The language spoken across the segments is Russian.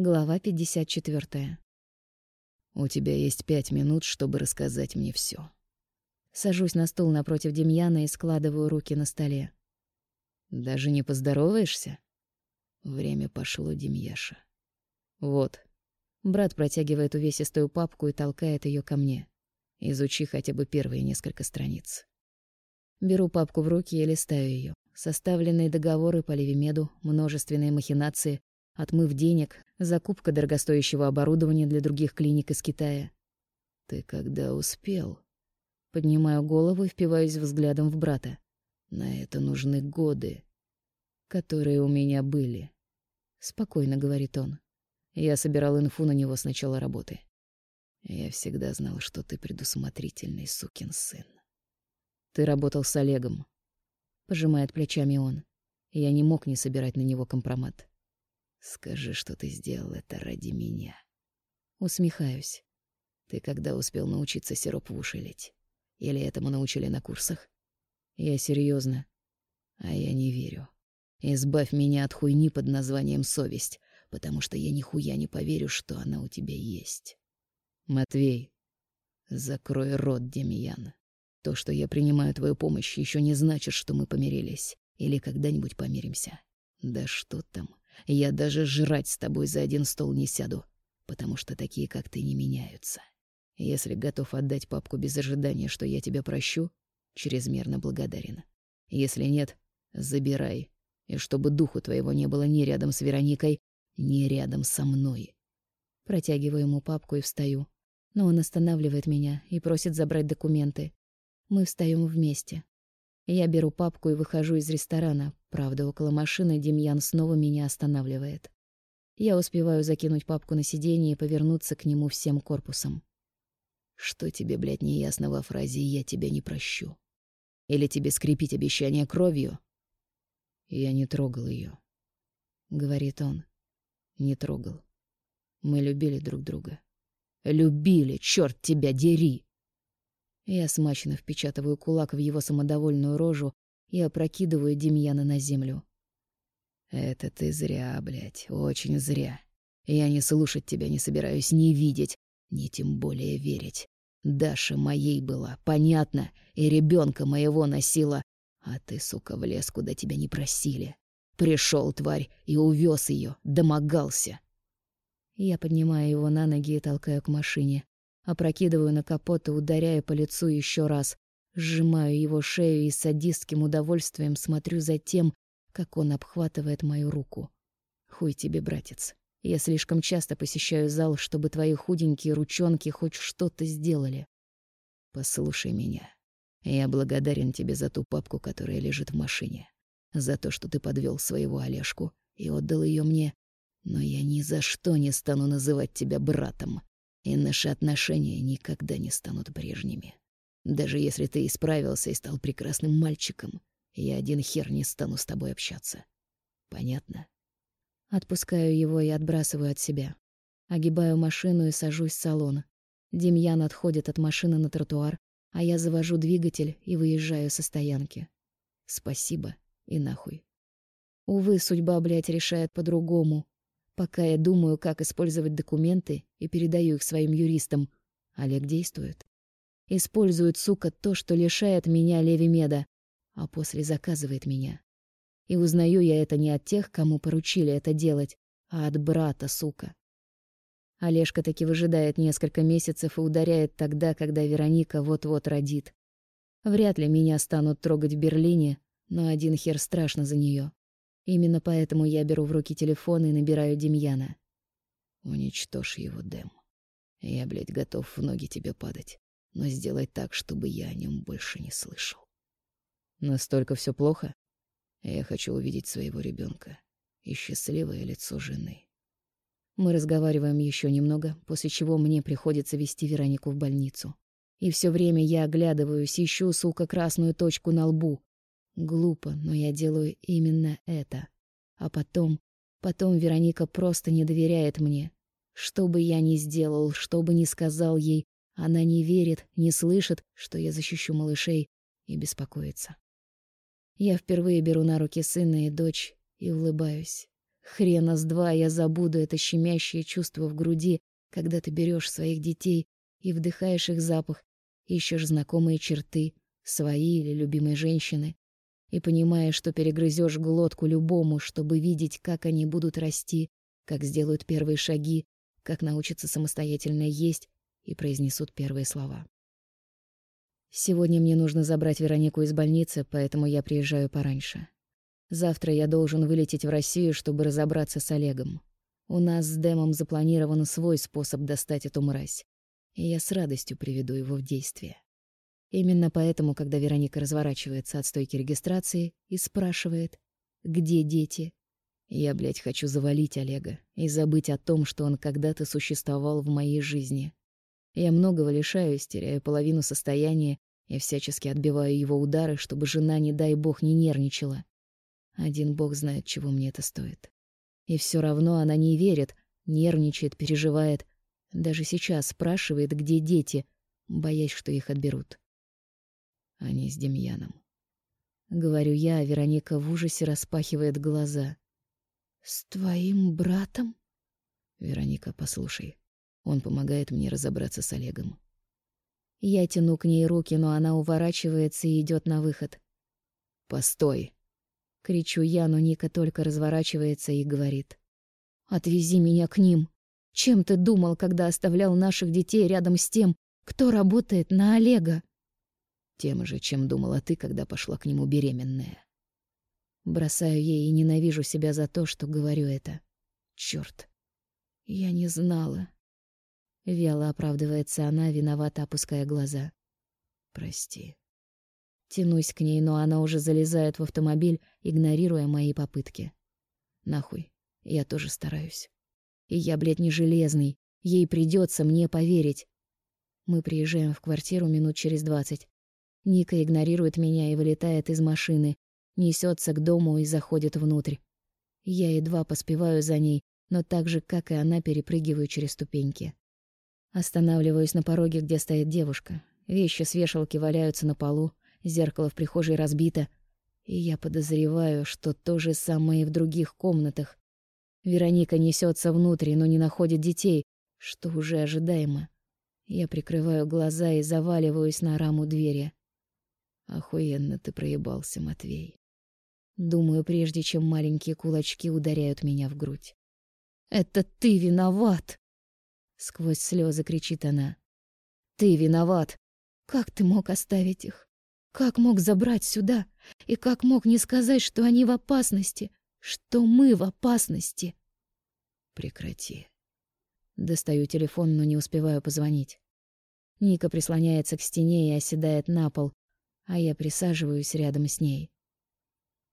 Глава 54. У тебя есть пять минут, чтобы рассказать мне все. Сажусь на стул напротив Демьяна и складываю руки на столе. Даже не поздороваешься? Время пошло, Демьяша. Вот. Брат протягивает увесистую папку и толкает ее ко мне. Изучи хотя бы первые несколько страниц. Беру папку в руки и листаю ее. Составленные договоры по Левимеду, множественные махинации, отмыв денег, закупка дорогостоящего оборудования для других клиник из Китая. «Ты когда успел?» Поднимаю голову и впиваюсь взглядом в брата. «На это нужны годы, которые у меня были», — спокойно говорит он. Я собирал инфу на него с начала работы. «Я всегда знал, что ты предусмотрительный сукин сын». «Ты работал с Олегом», — пожимает плечами он. Я не мог не собирать на него компромат. Скажи, что ты сделал это ради меня. Усмехаюсь. Ты когда успел научиться сироп в уши лить? Или этому научили на курсах? Я серьезно. А я не верю. Избавь меня от хуйни под названием совесть, потому что я нихуя не поверю, что она у тебя есть. Матвей, закрой рот, Демьян. То, что я принимаю твою помощь, еще не значит, что мы помирились или когда-нибудь помиримся. Да что там? Я даже жрать с тобой за один стол не сяду, потому что такие, как ты, не меняются. Если готов отдать папку без ожидания, что я тебя прощу, чрезмерно благодарен. Если нет, забирай, и чтобы духу твоего не было ни рядом с Вероникой, ни рядом со мной. Протягиваю ему папку и встаю. Но он останавливает меня и просит забрать документы. Мы встаем вместе. Я беру папку и выхожу из ресторана. Правда, около машины Демьян снова меня останавливает. Я успеваю закинуть папку на сиденье и повернуться к нему всем корпусом. Что тебе, блядь, не ясно во фразе «я тебя не прощу»? Или тебе скрепить обещание кровью? Я не трогал ее, говорит он. Не трогал. Мы любили друг друга. Любили, черт тебя дери! Я смачно впечатываю кулак в его самодовольную рожу и опрокидываю Демьяна на землю. «Это ты зря, блядь, очень зря. Я не слушать тебя не собираюсь, ни видеть, ни тем более верить. Даша моей была, понятно, и ребенка моего носила, а ты, сука, влез, куда тебя не просили. Пришел, тварь, и увез ее, домогался». Я поднимаю его на ноги и толкаю к машине. Опрокидываю на капот и ударяю по лицу еще раз. Сжимаю его шею и с садистским удовольствием смотрю за тем, как он обхватывает мою руку. Хуй тебе, братец. Я слишком часто посещаю зал, чтобы твои худенькие ручонки хоть что-то сделали. Послушай меня. Я благодарен тебе за ту папку, которая лежит в машине. За то, что ты подвел своего Олежку и отдал ее мне. Но я ни за что не стану называть тебя братом и наши отношения никогда не станут прежними. Даже если ты исправился и стал прекрасным мальчиком, я один хер не стану с тобой общаться. Понятно? Отпускаю его и отбрасываю от себя. Огибаю машину и сажусь в салон. Демьян отходит от машины на тротуар, а я завожу двигатель и выезжаю со стоянки. Спасибо и нахуй. Увы, судьба, блядь, решает по-другому. Пока я думаю, как использовать документы и передаю их своим юристам, Олег действует. Использует, сука, то, что лишает меня Леви Меда, а после заказывает меня. И узнаю я это не от тех, кому поручили это делать, а от брата, сука. Олежка таки выжидает несколько месяцев и ударяет тогда, когда Вероника вот-вот родит. Вряд ли меня станут трогать в Берлине, но один хер страшно за нее. Именно поэтому я беру в руки телефон и набираю Демьяна. Уничтожь его, Дэм. Я, блядь, готов в ноги тебе падать, но сделай так, чтобы я о нем больше не слышал. Настолько все плохо? Я хочу увидеть своего ребенка и счастливое лицо жены. Мы разговариваем еще немного, после чего мне приходится вести Веронику в больницу. И все время я оглядываюсь, ищу, сука, красную точку на лбу, Глупо, но я делаю именно это. А потом... Потом Вероника просто не доверяет мне. Что бы я ни сделал, что бы ни сказал ей, она не верит, не слышит, что я защищу малышей и беспокоится. Я впервые беру на руки сына и дочь и улыбаюсь. Хрена с два я забуду это щемящее чувство в груди, когда ты берешь своих детей и вдыхаешь их запах, ищешь знакомые черты, свои или любимой женщины, и понимаешь, что перегрызешь глотку любому, чтобы видеть, как они будут расти, как сделают первые шаги, как научатся самостоятельно есть и произнесут первые слова. Сегодня мне нужно забрать Веронику из больницы, поэтому я приезжаю пораньше. Завтра я должен вылететь в Россию, чтобы разобраться с Олегом. У нас с Дэмом запланирован свой способ достать эту мразь, и я с радостью приведу его в действие. Именно поэтому, когда Вероника разворачивается от стойки регистрации и спрашивает, где дети, я, блядь, хочу завалить Олега и забыть о том, что он когда-то существовал в моей жизни. Я многого лишаюсь, теряю половину состояния и всячески отбиваю его удары, чтобы жена, не дай бог, не нервничала. Один бог знает, чего мне это стоит. И все равно она не верит, нервничает, переживает. Даже сейчас спрашивает, где дети, боясь, что их отберут. Они с Демьяном. Говорю я, а Вероника в ужасе распахивает глаза. «С твоим братом?» «Вероника, послушай. Он помогает мне разобраться с Олегом». Я тяну к ней руки, но она уворачивается и идет на выход. «Постой!» Кричу я, но Ника только разворачивается и говорит. «Отвези меня к ним. Чем ты думал, когда оставлял наших детей рядом с тем, кто работает на Олега?» «Тем же, чем думала ты, когда пошла к нему беременная». Бросаю ей и ненавижу себя за то, что говорю это. Чёрт. Я не знала. Вяло оправдывается она, виновато опуская глаза. Прости. Тянусь к ней, но она уже залезает в автомобиль, игнорируя мои попытки. Нахуй, я тоже стараюсь. И я, блядь, не железный. Ей придется мне поверить. Мы приезжаем в квартиру минут через двадцать. Ника игнорирует меня и вылетает из машины, несется к дому и заходит внутрь. Я едва поспеваю за ней, но так же, как и она, перепрыгиваю через ступеньки. Останавливаюсь на пороге, где стоит девушка. Вещи с вешалки валяются на полу, зеркало в прихожей разбито, и я подозреваю, что то же самое и в других комнатах. Вероника несется внутрь, но не находит детей, что уже ожидаемо. Я прикрываю глаза и заваливаюсь на раму двери. Охуенно ты проебался, Матвей. Думаю, прежде чем маленькие кулачки ударяют меня в грудь. «Это ты виноват!» Сквозь слезы кричит она. «Ты виноват! Как ты мог оставить их? Как мог забрать сюда? И как мог не сказать, что они в опасности? Что мы в опасности? Прекрати. Достаю телефон, но не успеваю позвонить. Ника прислоняется к стене и оседает на пол, а я присаживаюсь рядом с ней.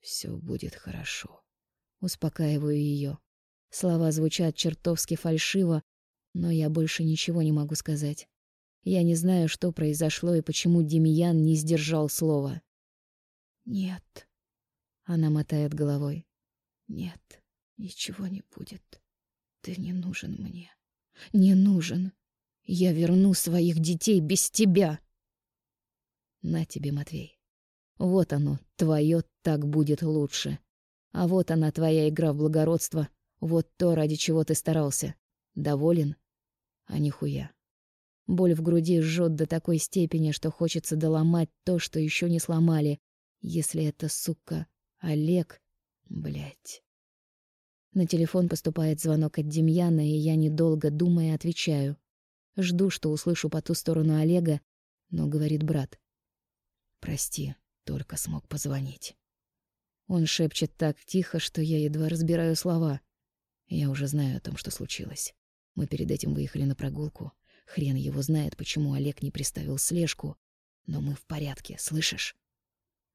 Все будет хорошо. Успокаиваю ее. Слова звучат чертовски фальшиво, но я больше ничего не могу сказать. Я не знаю, что произошло и почему Демьян не сдержал слова. «Нет», — она мотает головой. «Нет, ничего не будет. Ты не нужен мне. Не нужен. Я верну своих детей без тебя». На тебе, Матвей. Вот оно, твое так будет лучше. А вот она, твоя игра в благородство. Вот то, ради чего ты старался. Доволен? А нихуя. Боль в груди жжет до такой степени, что хочется доломать то, что еще не сломали. Если это, сука, Олег, блядь. На телефон поступает звонок от Демьяна, и я, недолго думая, отвечаю. Жду, что услышу по ту сторону Олега, но говорит брат. «Прости, только смог позвонить». Он шепчет так тихо, что я едва разбираю слова. Я уже знаю о том, что случилось. Мы перед этим выехали на прогулку. Хрен его знает, почему Олег не приставил слежку. Но мы в порядке, слышишь?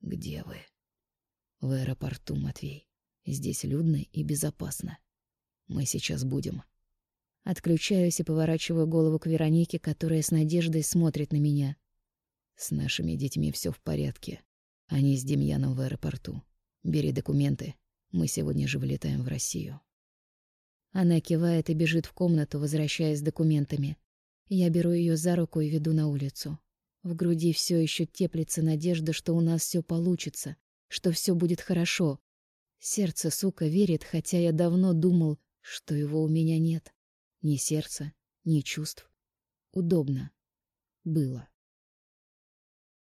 Где вы? В аэропорту, Матвей. Здесь людно и безопасно. Мы сейчас будем. Отключаюсь и поворачиваю голову к Веронике, которая с надеждой смотрит на меня. С нашими детьми все в порядке. Они с Демьяном в аэропорту. Бери документы. Мы сегодня же вылетаем в Россию. Она кивает и бежит в комнату, возвращаясь с документами. Я беру ее за руку и веду на улицу. В груди все еще теплится надежда, что у нас все получится, что все будет хорошо. Сердце, сука, верит, хотя я давно думал, что его у меня нет. Ни сердца, ни чувств. Удобно. Было.